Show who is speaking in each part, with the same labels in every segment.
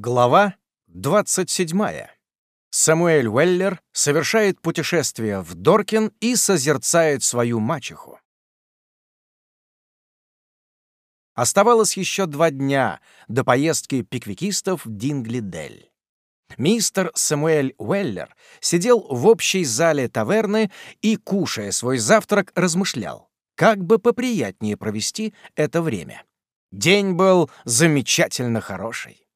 Speaker 1: Глава 27. Самуэль Уэллер совершает путешествие в Доркин и созерцает свою мачеху. Оставалось еще два дня до поездки пиквикистов в Дингли-Дель. Мистер Самуэль Уэллер сидел в общей зале таверны и, кушая свой завтрак, размышлял, как бы поприятнее провести это время. День был замечательно хороший.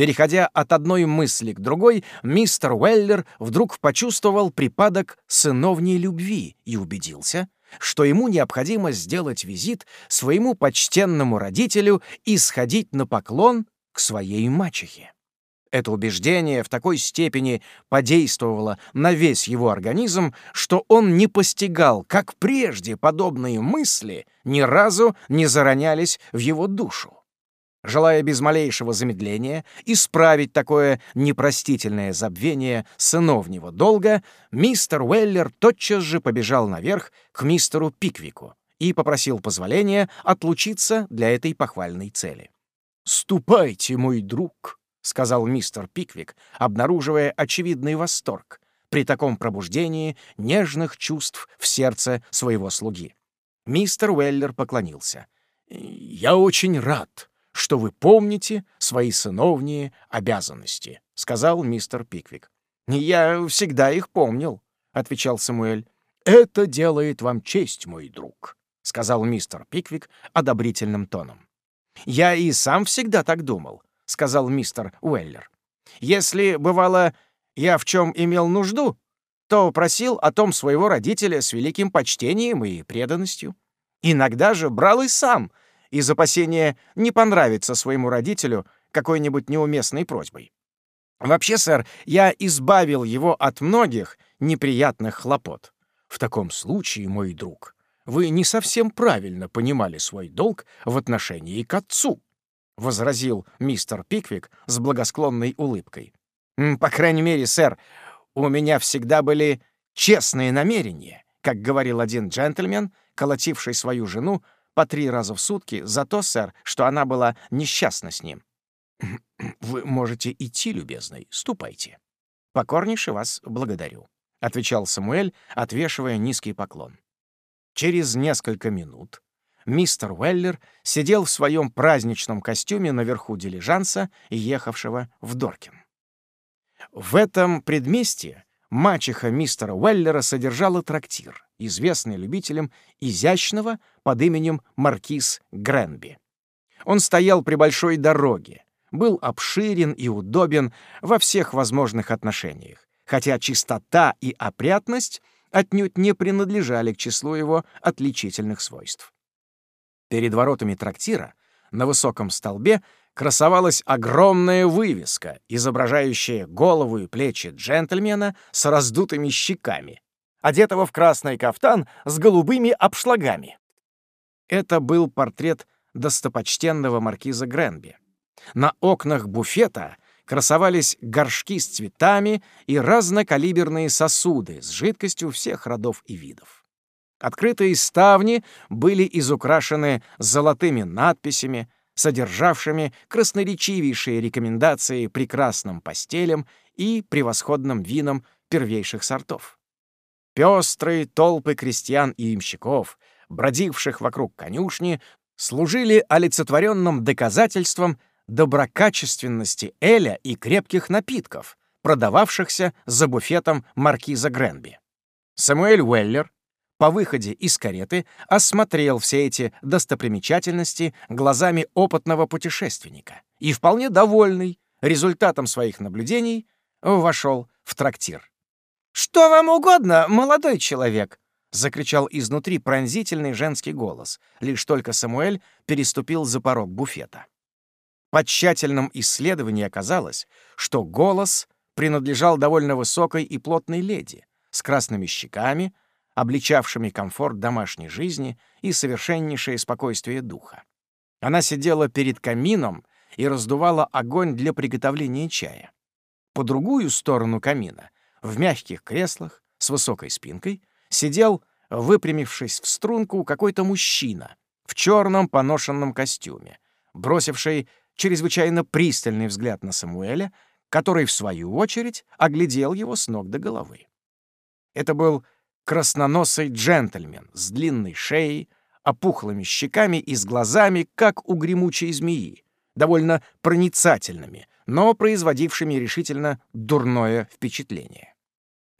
Speaker 1: Переходя от одной мысли к другой, мистер Уэллер вдруг почувствовал припадок сыновней любви и убедился, что ему необходимо сделать визит своему почтенному родителю и сходить на поклон к своей мачехе. Это убеждение в такой степени подействовало на весь его организм, что он не постигал, как прежде подобные мысли ни разу не заронялись в его душу. Желая без малейшего замедления исправить такое непростительное забвение сыновнего долга, мистер Уэллер тотчас же побежал наверх к мистеру Пиквику и попросил позволения отлучиться для этой похвальной цели. «Ступайте, мой друг», — сказал мистер Пиквик, обнаруживая очевидный восторг при таком пробуждении нежных чувств в сердце своего слуги. Мистер Уэллер поклонился. «Я очень рад», что вы помните свои сыновние обязанности», — сказал мистер Пиквик. «Я всегда их помнил», — отвечал Самуэль. «Это делает вам честь, мой друг», — сказал мистер Пиквик одобрительным тоном. «Я и сам всегда так думал», — сказал мистер Уэллер. «Если, бывало, я в чем имел нужду, то просил о том своего родителя с великим почтением и преданностью. Иногда же брал и сам, из опасения не понравиться своему родителю какой-нибудь неуместной просьбой. Вообще, сэр, я избавил его от многих неприятных хлопот. В таком случае, мой друг, вы не совсем правильно понимали свой долг в отношении к отцу, — возразил мистер Пиквик с благосклонной улыбкой. «По крайней мере, сэр, у меня всегда были честные намерения, как говорил один джентльмен, колотивший свою жену по три раза в сутки за то, сэр, что она была несчастна с ним. «Вы можете идти, любезный, ступайте». «Покорнейше вас благодарю», — отвечал Самуэль, отвешивая низкий поклон. Через несколько минут мистер Уэллер сидел в своем праздничном костюме наверху дилижанса, ехавшего в Доркин. В этом предместье мачеха мистера Уэллера содержала трактир, известный любителям изящного под именем Маркиз Гренби. Он стоял при большой дороге, был обширен и удобен во всех возможных отношениях, хотя чистота и опрятность отнюдь не принадлежали к числу его отличительных свойств. Перед воротами трактира на высоком столбе красовалась огромная вывеска, изображающая голову и плечи джентльмена с раздутыми щеками, одетого в красный кафтан с голубыми обшлагами. Это был портрет достопочтенного маркиза Гренби. На окнах буфета красовались горшки с цветами и разнокалиберные сосуды с жидкостью всех родов и видов. Открытые ставни были изукрашены золотыми надписями, содержавшими красноречивейшие рекомендации прекрасным постелям и превосходным винам первейших сортов. Пестрые толпы крестьян и имщиков, бродивших вокруг конюшни, служили олицетворенным доказательством доброкачественности эля и крепких напитков, продававшихся за буфетом маркиза Гренби. Самуэль Уэллер по выходе из кареты осмотрел все эти достопримечательности глазами опытного путешественника и, вполне довольный результатом своих наблюдений, вошел в трактир. «Что вам угодно, молодой человек?» — закричал изнутри пронзительный женский голос, лишь только Самуэль переступил за порог буфета. По тщательном исследовании оказалось, что голос принадлежал довольно высокой и плотной леди с красными щеками, обличавшими комфорт домашней жизни и совершеннейшее спокойствие духа. Она сидела перед камином и раздувала огонь для приготовления чая. По другую сторону камина, в мягких креслах с высокой спинкой, сидел, выпрямившись в струнку, какой-то мужчина в черном поношенном костюме, бросивший чрезвычайно пристальный взгляд на Самуэля, который, в свою очередь, оглядел его с ног до головы. Это был красноносый джентльмен с длинной шеей, опухлыми щеками и с глазами, как у гремучей змеи, довольно проницательными, но производившими решительно дурное впечатление.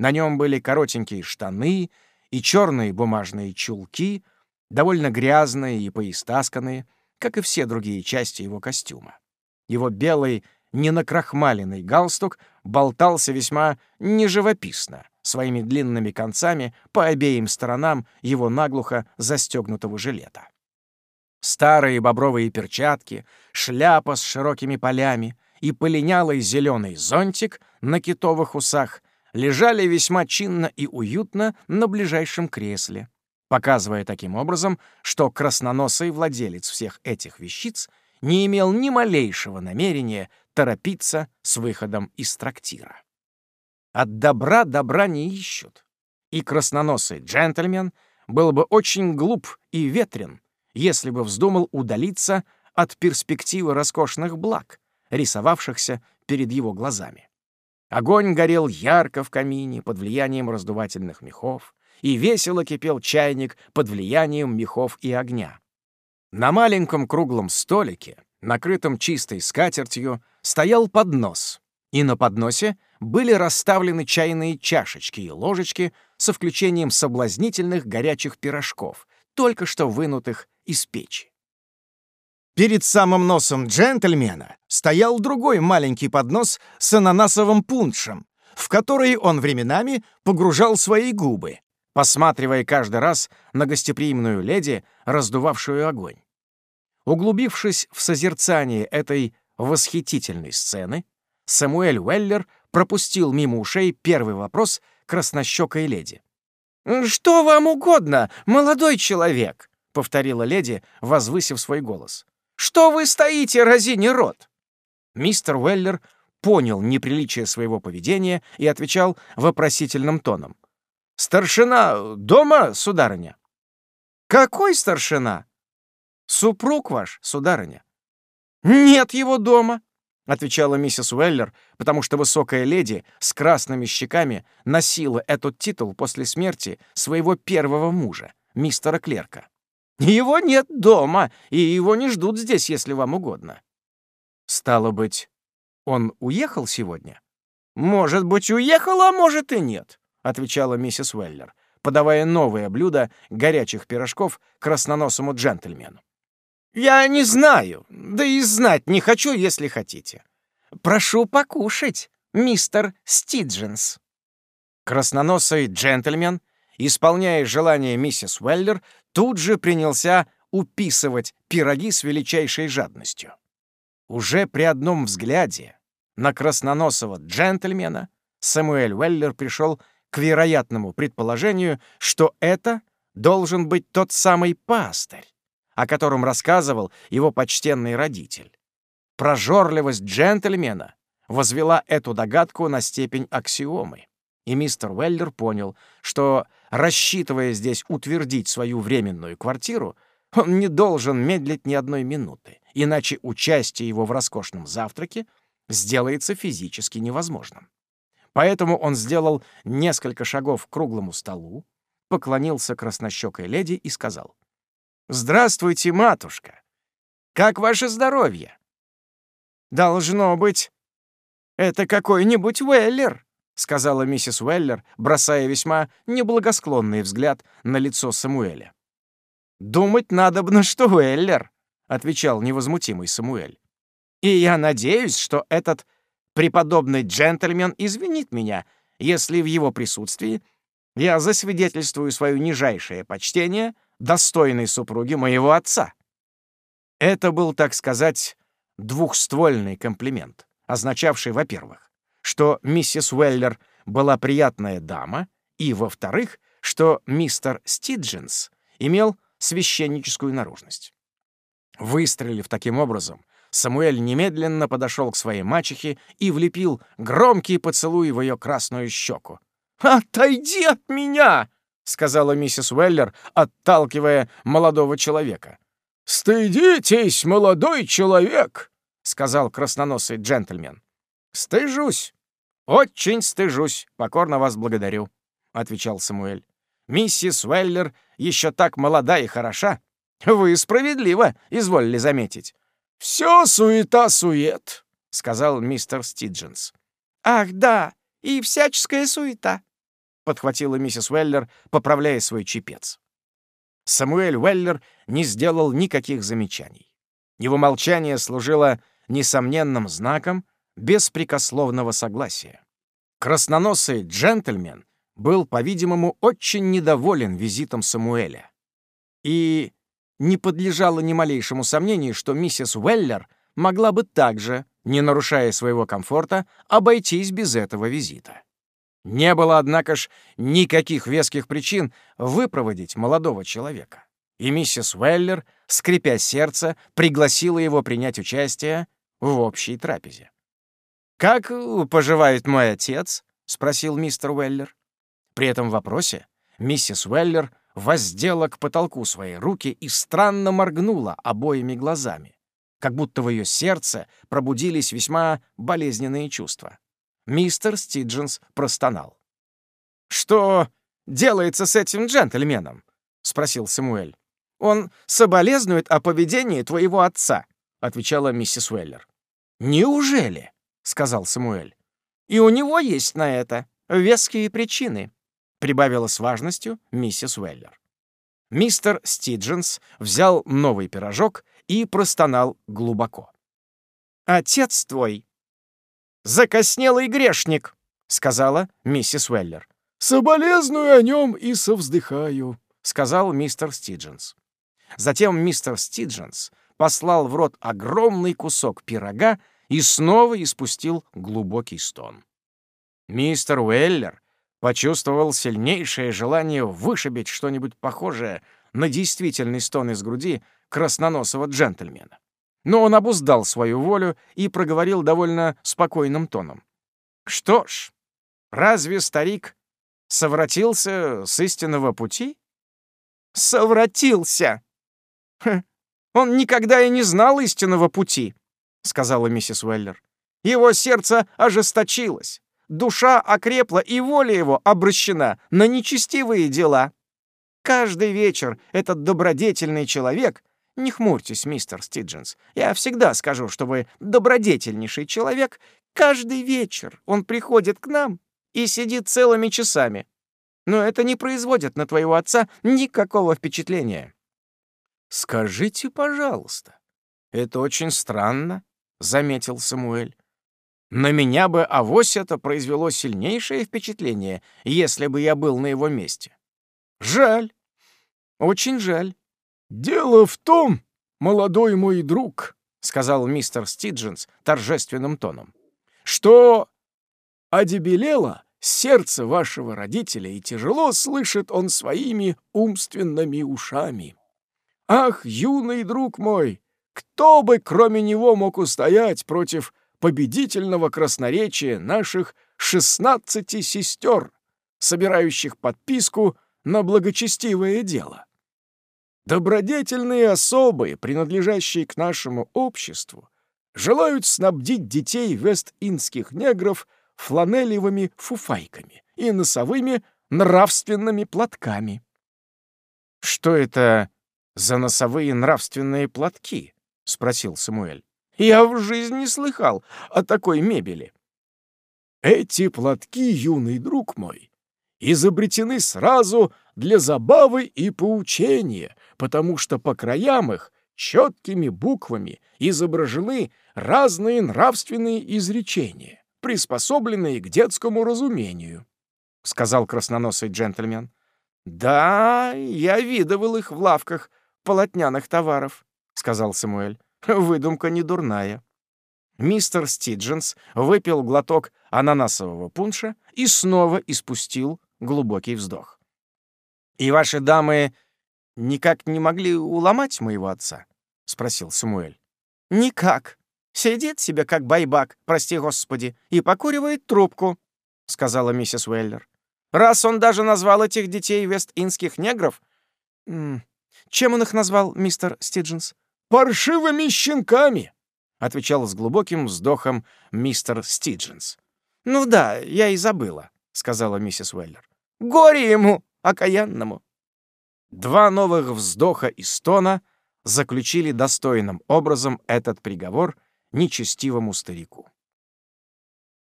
Speaker 1: На нем были коротенькие штаны и черные бумажные чулки, довольно грязные и поистасканные, как и все другие части его костюма. Его белый, ненакрахмаленный галстук болтался весьма неживописно, своими длинными концами по обеим сторонам его наглухо застегнутого жилета. Старые бобровые перчатки, шляпа с широкими полями и полинялый зеленый зонтик на китовых усах лежали весьма чинно и уютно на ближайшем кресле, показывая таким образом, что красноносый владелец всех этих вещиц не имел ни малейшего намерения торопиться с выходом из трактира. От добра добра не ищут, и красноносый джентльмен был бы очень глуп и ветрен, если бы вздумал удалиться от перспективы роскошных благ, рисовавшихся перед его глазами. Огонь горел ярко в камине под влиянием раздувательных мехов, и весело кипел чайник под влиянием мехов и огня. На маленьком круглом столике, накрытом чистой скатертью, стоял поднос, и на подносе были расставлены чайные чашечки и ложечки со включением соблазнительных горячих пирожков, только что вынутых из печи. Перед самым носом джентльмена стоял другой маленький поднос с ананасовым пуншем, в который он временами погружал свои губы, посматривая каждый раз на гостеприимную леди, раздувавшую огонь. Углубившись в созерцание этой восхитительной сцены, Самуэль Уэллер пропустил мимо ушей первый вопрос краснощекой леди. «Что вам угодно, молодой человек?» — повторила леди, возвысив свой голос. «Что вы стоите, разини рот?» Мистер Уэллер понял неприличие своего поведения и отвечал вопросительным тоном. «Старшина дома, сударыня?» «Какой старшина?» «Супруг ваш, сударыня». «Нет его дома», — отвечала миссис Уэллер, потому что высокая леди с красными щеками носила этот титул после смерти своего первого мужа, мистера Клерка. Его нет дома, и его не ждут здесь, если вам угодно. Стало быть, он уехал сегодня? Может быть, уехал, а может и нет, отвечала миссис Уэллер, подавая новое блюдо горячих пирожков красноносому джентльмену. Я не знаю, да и знать не хочу, если хотите. Прошу покушать, мистер Стидженс. Красноносый джентльмен, исполняя желание миссис Уэллер, тут же принялся уписывать пироги с величайшей жадностью. Уже при одном взгляде на красноносого джентльмена Самуэль Уэллер пришел к вероятному предположению, что это должен быть тот самый пастырь, о котором рассказывал его почтенный родитель. Прожорливость джентльмена возвела эту догадку на степень аксиомы, и мистер Уэллер понял, что рассчитывая здесь утвердить свою временную квартиру, он не должен медлить ни одной минуты, иначе участие его в роскошном завтраке сделается физически невозможным. Поэтому он сделал несколько шагов к круглому столу, поклонился краснощекой леди и сказал, «Здравствуйте, матушка! Как ваше здоровье?» «Должно быть, это какой-нибудь Уэллер», — сказала миссис Уэллер, бросая весьма неблагосклонный взгляд на лицо Самуэля. «Думать надобно, что Уэллер», — отвечал невозмутимый Самуэль. «И я надеюсь, что этот преподобный джентльмен извинит меня, если в его присутствии я засвидетельствую свое нижайшее почтение достойной супруге моего отца». Это был, так сказать, двухствольный комплимент, означавший, во-первых, что миссис Уэллер была приятная дама, и, во-вторых, что мистер Стидженс имел священническую наружность. Выстрелив таким образом, Самуэль немедленно подошел к своей мачехе и влепил громкий поцелуй в ее красную щеку. «Отойди от меня!» — сказала миссис Уэллер, отталкивая молодого человека. «Стыдитесь, молодой человек!» — сказал красноносый джентльмен. «Стыжусь. Очень стыжусь. Покорно вас благодарю», — отвечал Самуэль. «Миссис Уэллер еще так молода и хороша. Вы справедливо изволили заметить». «Все суета-сует», — сказал мистер Стидженс.
Speaker 2: «Ах, да, и всяческая суета», — подхватила миссис Уэллер, поправляя свой чепец.
Speaker 1: Самуэль Уэллер не сделал никаких замечаний. Его молчание служило несомненным знаком беспрекословного согласия. Красноносый джентльмен был, по-видимому, очень недоволен визитом Самуэля. И не подлежало ни малейшему сомнению, что миссис Уэллер могла бы также, не нарушая своего комфорта, обойтись без этого визита. Не было, однако ж, никаких веских причин выпроводить молодого человека. И миссис Уэллер, скрипя сердце, пригласила его принять участие в общей трапезе. «Как поживает мой отец?» — спросил мистер Уэллер. При этом вопросе миссис Уэллер воздела к потолку свои руки и странно моргнула обоими глазами, как будто в ее сердце пробудились весьма болезненные чувства. Мистер Стидженс простонал. «Что делается с этим джентльменом?» — спросил Самуэль. «Он соболезнует о поведении твоего отца», — отвечала миссис Уэллер. «Неужели?» — сказал Самуэль. «И у него есть на это веские причины», — прибавила с важностью миссис Уэллер. Мистер Стидженс взял новый пирожок и простонал глубоко. «Отец твой закоснелый грешник», — сказала миссис Уэллер.
Speaker 3: «Соболезную о нем и совздыхаю», —
Speaker 1: сказал мистер Стидженс. Затем мистер Стидженс послал в рот огромный кусок пирога и снова испустил глубокий стон. Мистер Уэллер почувствовал сильнейшее желание вышибить что-нибудь похожее на действительный стон из груди красноносого джентльмена. Но он обуздал свою волю и проговорил довольно спокойным тоном. «Что ж, разве старик совратился с истинного пути?» «Совратился!» хм, «Он никогда и не знал истинного пути», — сказала миссис Уэллер. «Его сердце ожесточилось, душа окрепла, и воля его обращена на нечестивые дела. Каждый вечер этот добродетельный человек не хмурьтесь, мистер Стидженс. Я всегда скажу, что вы добродетельнейший человек. Каждый вечер он приходит к нам и сидит целыми часами. Но это не производит на твоего отца никакого впечатления. «Скажите, пожалуйста, это очень странно», — заметил Самуэль. «На меня бы авось это произвело сильнейшее впечатление, если бы я был на его месте. Жаль, очень жаль.
Speaker 3: «Дело в том, молодой мой друг», —
Speaker 1: сказал мистер Стидженс торжественным тоном,
Speaker 3: «что одебелело сердце вашего родителя, и тяжело слышит он своими умственными ушами. Ах, юный друг мой, кто бы кроме него мог устоять против победительного красноречия наших шестнадцати сестер, собирающих подписку на благочестивое дело? Добродетельные особы, принадлежащие к нашему обществу, желают снабдить детей вест-индских негров фланелевыми фуфайками и носовыми нравственными платками.
Speaker 1: «Что это за носовые нравственные платки?» — спросил Самуэль.
Speaker 2: «Я в жизни не слыхал о такой мебели».
Speaker 3: «Эти платки, юный друг мой, изобретены сразу для забавы и поучения, потому что по краям их четкими буквами изображены разные нравственные изречения, приспособленные к детскому разумению», — сказал красноносый джентльмен.
Speaker 2: «Да, я видывал их в лавках полотняных товаров», — сказал Самуэль. «Выдумка не дурная».
Speaker 1: Мистер Стидженс выпил глоток ананасового пунша и снова испустил глубокий вздох. «И ваши дамы никак не могли уломать моего отца?» — спросил Самуэль.
Speaker 2: «Никак. Сидит себе как байбак, прости господи, и покуривает трубку», — сказала миссис Уэллер. «Раз он даже назвал этих детей вест-инских негров...» «Чем он их назвал, мистер Стидженс?»
Speaker 3: «Паршивыми щенками.
Speaker 1: отвечал с глубоким вздохом мистер Стидженс.
Speaker 2: «Ну да, я и забыла», — сказала миссис Уэллер. «Горе ему, окаянному!»
Speaker 1: Два новых вздоха и стона заключили достойным образом этот приговор нечестивому старику.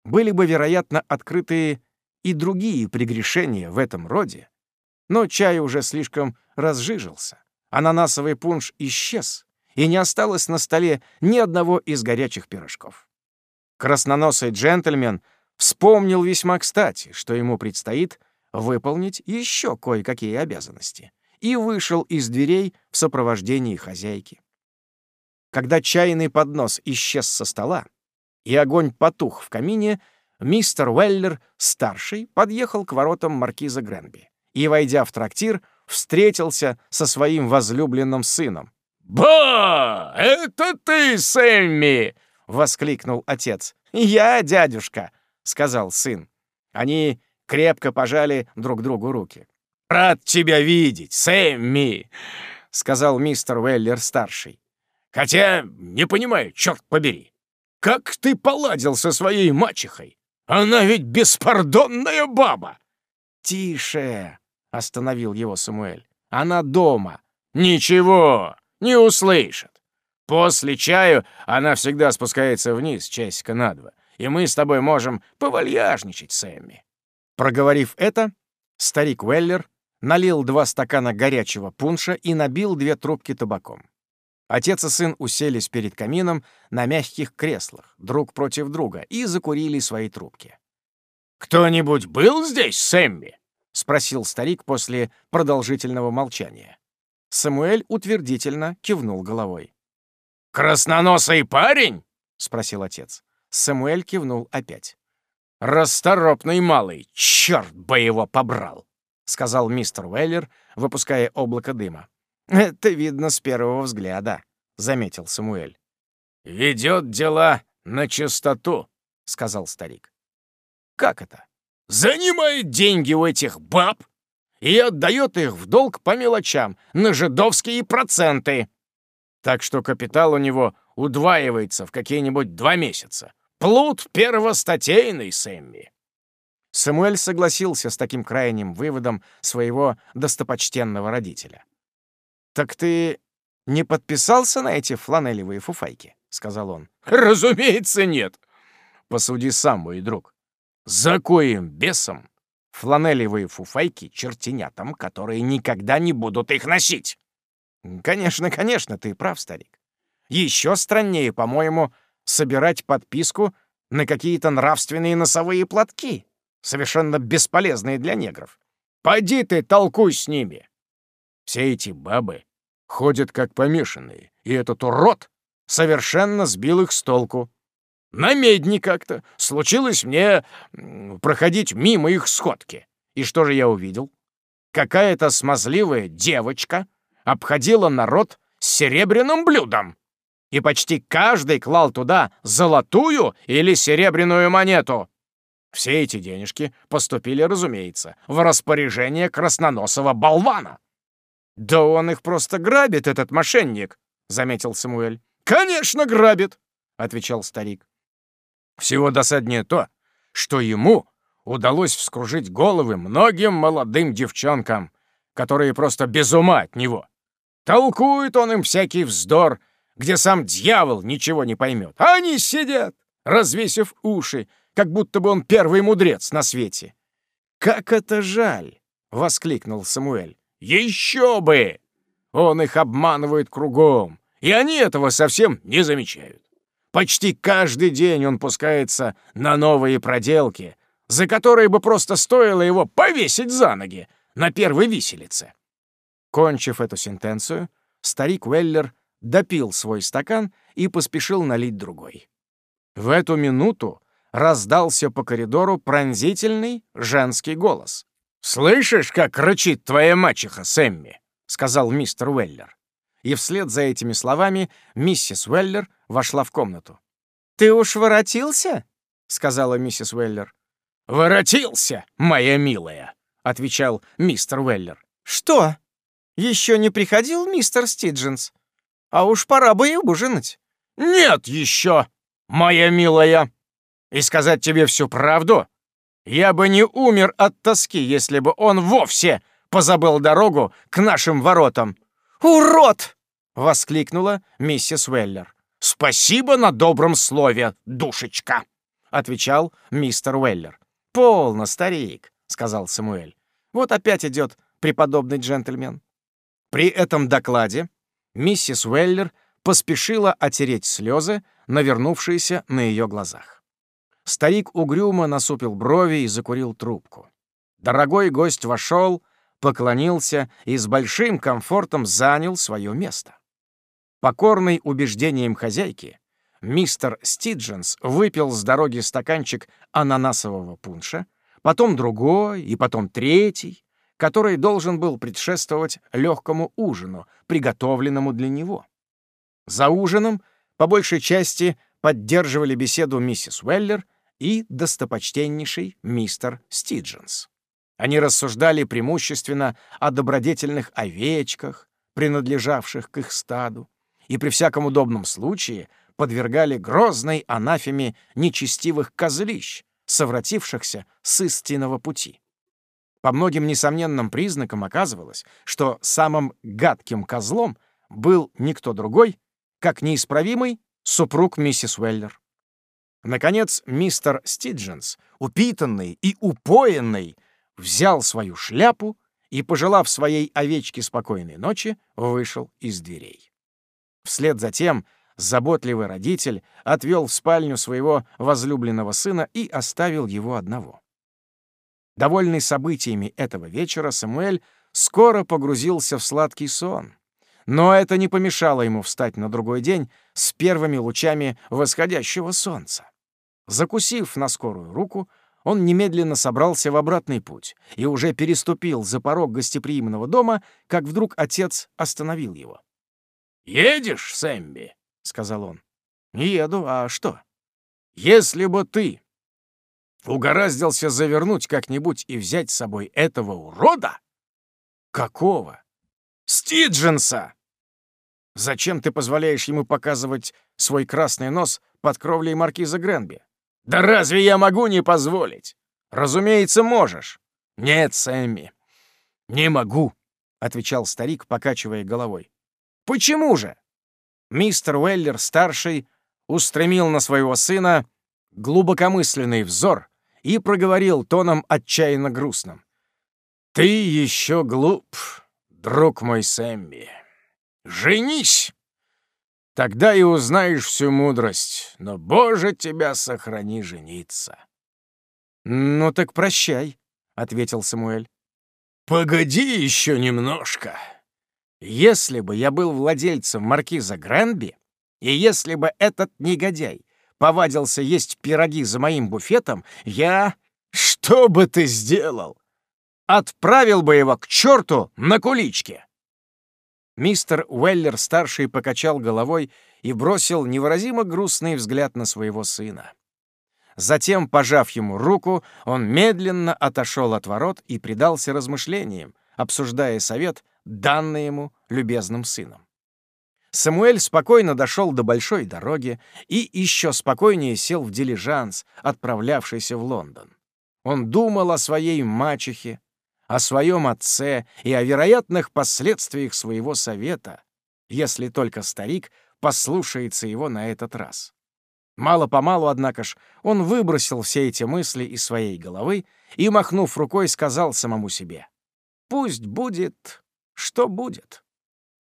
Speaker 1: Были бы, вероятно, открыты и другие прегрешения в этом роде, но чай уже слишком разжижился, ананасовый пунш исчез, и не осталось на столе ни одного из горячих пирожков. Красноносый джентльмен вспомнил весьма кстати, что ему предстоит выполнить еще кое-какие обязанности, и вышел из дверей в сопровождении хозяйки. Когда чайный поднос исчез со стола, и огонь потух в камине, мистер Уэллер, старший, подъехал к воротам маркиза Гренби и, войдя в трактир, встретился со своим возлюбленным сыном.
Speaker 3: «Ба! Это ты, Сэмми!»
Speaker 1: — воскликнул отец. «Я, дядюшка!» — сказал сын. Они крепко пожали друг другу руки.
Speaker 3: «Рад тебя видеть, Сэмми!»
Speaker 1: — сказал мистер Уэллер-старший.
Speaker 3: «Хотя не понимаю, черт побери, как ты поладил со своей мачехой? Она ведь беспардонная баба!»
Speaker 1: «Тише!» — остановил его Самуэль. «Она дома».
Speaker 3: «Ничего, не услышит. После чаю она всегда спускается вниз часика на два, и мы с тобой можем повальяжничать, Сэмми».
Speaker 1: Проговорив это, старик Уэллер налил два стакана горячего пунша и набил две трубки табаком. Отец и сын уселись перед камином на мягких креслах, друг против друга, и закурили свои трубки.
Speaker 3: «Кто-нибудь был здесь, Сэмми?»
Speaker 1: — спросил старик после продолжительного молчания. Самуэль утвердительно кивнул головой.
Speaker 3: «Красноносый парень?»
Speaker 1: — спросил отец. Самуэль кивнул опять.
Speaker 3: «Расторопный малый, черт бы его побрал!»
Speaker 1: — сказал мистер Уэллер, выпуская облако дыма. «Это видно с первого взгляда», — заметил Самуэль.
Speaker 3: «Ведет дела на чистоту», — сказал старик.
Speaker 1: «Как это?»
Speaker 3: «Занимает деньги у этих баб и отдает их в долг по мелочам, на жидовские проценты. Так что капитал у него удваивается в какие-нибудь два месяца. Плут первостатейный, Сэмми».
Speaker 1: Самуэль согласился с таким крайним выводом своего достопочтенного родителя. «Так ты не подписался на эти фланелевые фуфайки?» — сказал он.
Speaker 3: «Разумеется, нет. Посуди сам, мой друг. За коим бесом фланелевые фуфайки чертенятам, которые никогда не будут их носить?»
Speaker 1: «Конечно, конечно, ты прав, старик. Еще страннее, по-моему, собирать подписку на какие-то нравственные носовые платки, совершенно бесполезные для негров.
Speaker 3: Пойди ты толкуй с ними. Все эти бабы ходят как помешанные, и этот урод совершенно сбил их с толку. На медне как-то случилось мне проходить мимо их сходки. И что же я увидел? Какая-то смазливая девочка обходила народ с серебряным блюдом. И почти каждый клал туда золотую или серебряную монету. Все эти денежки поступили, разумеется, в распоряжение красноносого болвана.
Speaker 1: «Да он их просто грабит, этот мошенник», — заметил Самуэль.
Speaker 3: «Конечно, грабит», — отвечал старик. «Всего досаднее то, что ему удалось вскружить головы многим молодым девчонкам, которые просто без ума от него. Толкует он им всякий вздор, где сам дьявол ничего не поймет. А они сидят, развесив уши, как будто бы он первый мудрец на свете.
Speaker 1: «Как это жаль!» — воскликнул Самуэль.
Speaker 3: Еще бы! Он их обманывает кругом, и они этого совсем не замечают. Почти каждый день он пускается на новые проделки, за которые бы просто стоило его повесить за ноги на первой виселице.
Speaker 1: Кончив эту сентенцию, старик Уэллер допил свой стакан и поспешил налить другой. В эту минуту раздался по коридору пронзительный женский голос.
Speaker 3: «Слышишь, как рычит твоя мачеха, Сэмми?»
Speaker 1: — сказал мистер Уэллер. И вслед за этими словами миссис Уэллер вошла в комнату.
Speaker 2: «Ты уж воротился?» — сказала миссис Уэллер.
Speaker 3: «Воротился, моя милая», — отвечал мистер Уэллер.
Speaker 2: «Что? Еще не приходил мистер Стидженс? А уж пора бы и ужинать.
Speaker 3: Нет еще, моя милая. И сказать тебе всю правду, я бы не умер от тоски, если бы он вовсе позабыл дорогу к нашим воротам.
Speaker 2: «Урод!» — воскликнула миссис Уэллер.
Speaker 3: «Спасибо на добром слове, душечка!» — отвечал мистер Уэллер.
Speaker 2: «Полно, старик», — сказал Самуэль. «Вот опять идет преподобный джентльмен». При этом докладе миссис Уэллер поспешила отереть слезы, навернувшиеся на ее глазах. Старик угрюмо насупил брови и закурил трубку. Дорогой гость вошел, поклонился и с большим комфортом занял свое место. Покорный убеждениям хозяйки, мистер Стидженс выпил с дороги стаканчик ананасового пунша, потом другой и потом третий, который должен был предшествовать легкому ужину, приготовленному для него. За ужином, по большей части, поддерживали беседу миссис Уэллер и достопочтеннейший мистер Стидженс. Они рассуждали преимущественно о добродетельных овечках, принадлежавших к их стаду, и при всяком удобном случае подвергали грозной анафеме нечестивых козлищ, совратившихся с истинного пути. По многим несомненным признакам оказывалось, что самым гадким козлом был никто другой, как неисправимый супруг миссис Уэллер. Наконец, мистер Стидженс, упитанный и упоенный, взял свою шляпу и, пожелав своей овечке спокойной ночи, вышел из дверей. Вслед за тем заботливый родитель отвел в спальню своего возлюбленного сына и оставил его одного. Довольный событиями этого вечера, Самуэль скоро погрузился в сладкий сон. Но это не помешало ему встать на другой день с первыми лучами восходящего солнца. Закусив на скорую руку, он немедленно собрался в обратный путь и уже переступил за порог гостеприимного дома, как вдруг отец остановил его.
Speaker 3: «Едешь, Сэмби?» — сказал он.
Speaker 2: «Еду. А что?»
Speaker 3: «Если бы ты угораздился завернуть как-нибудь и взять с собой этого урода?»
Speaker 2: «Какого?»
Speaker 3: «Стидженса!»
Speaker 2: «Зачем ты позволяешь ему показывать свой красный нос под кровлей маркиза Гренби?»
Speaker 3: «Да разве я могу не позволить?»
Speaker 2: «Разумеется, можешь».
Speaker 3: «Нет, Сэмми, не могу», —
Speaker 2: отвечал старик, покачивая головой. «Почему же?» Мистер Уэллер-старший устремил на своего сына глубокомысленный взор и проговорил тоном отчаянно грустным.
Speaker 3: «Ты еще глуп, друг мой Сэмми. Женись!» Тогда и узнаешь всю мудрость, но, Боже, тебя сохрани жениться.
Speaker 2: «Ну так прощай», — ответил Самуэль.
Speaker 3: «Погоди еще немножко».
Speaker 2: «Если бы я был владельцем маркиза Гранби, и если бы этот негодяй повадился есть пироги за моим буфетом, я...
Speaker 3: Что бы ты сделал?
Speaker 2: Отправил бы его к черту на куличке!» Мистер Уэллер-старший покачал головой и бросил невыразимо грустный взгляд на своего сына. Затем, пожав ему руку, он медленно отошел от ворот и предался размышлениям, обсуждая совет, данный ему любезным сыном. Самуэль спокойно дошел до большой дороги и еще спокойнее сел в дилижанс, отправлявшийся в Лондон. Он думал о своей мачехе, о своем отце и о вероятных последствиях своего совета, если только старик послушается его на этот раз. Мало-помалу, однако ж, он выбросил все эти мысли из своей головы и, махнув рукой, сказал самому себе, «Пусть будет, что будет».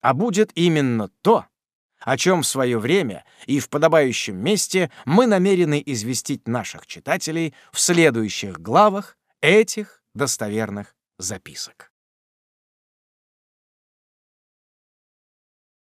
Speaker 2: А будет именно то, о чем в свое время и в подобающем месте мы намерены известить наших читателей в следующих главах этих достоверных записок.